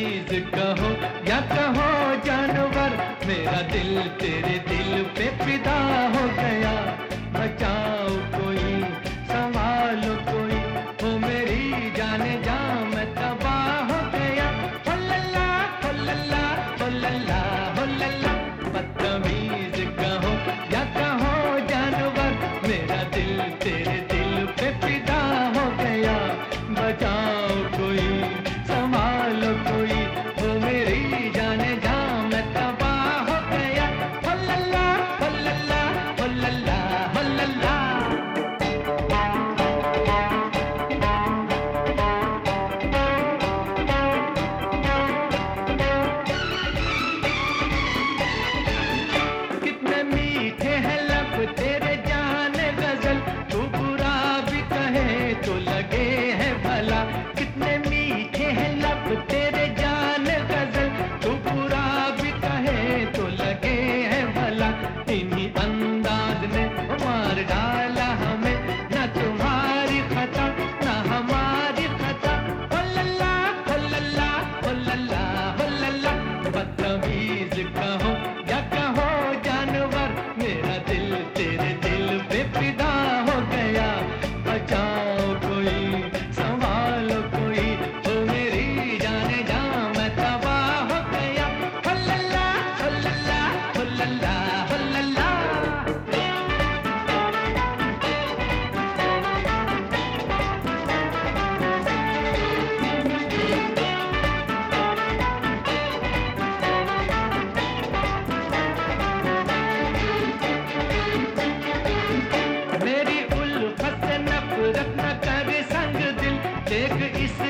चीज़ कहो या कहो जानवर, मेरा दिल तेरे दिल पे पिता हो गया। बचाओ कोई सवाल कोई, हो मेरी जाने जा मैं तबाह हो गया। हो लल्ला हो लल्ला हो लल्ला हो लल्ला बदतमीज कहो या कहो जानवर, मेरा दिल तेरे दिल पे पिता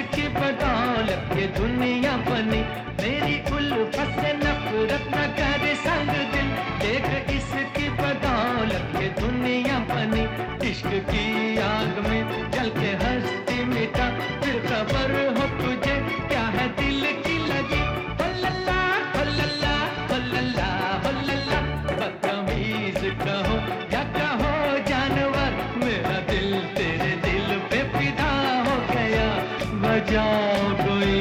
की बदौलत ये दुनिया बनी। मेरी उल्फत से नफरत न कर संग दिल देख इसकी बदौलत ये दुनिया बनी। इश्क की आग में जल के हस्ती मिटा। फिर खबर हो तुझे, क्या है दिल की लगी? बदतमीज कहो। बजाओ कोई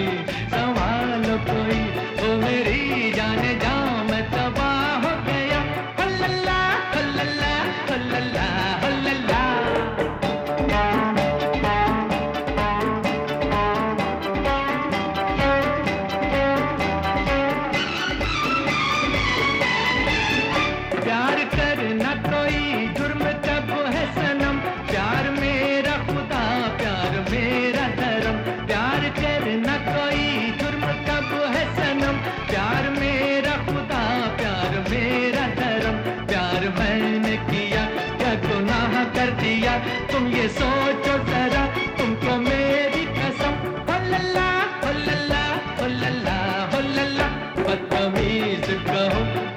तुम ये सोचो जरा तुमको तो मेरी कसम। हो लल्ला हो लल्ला हो बदतमीज कहो।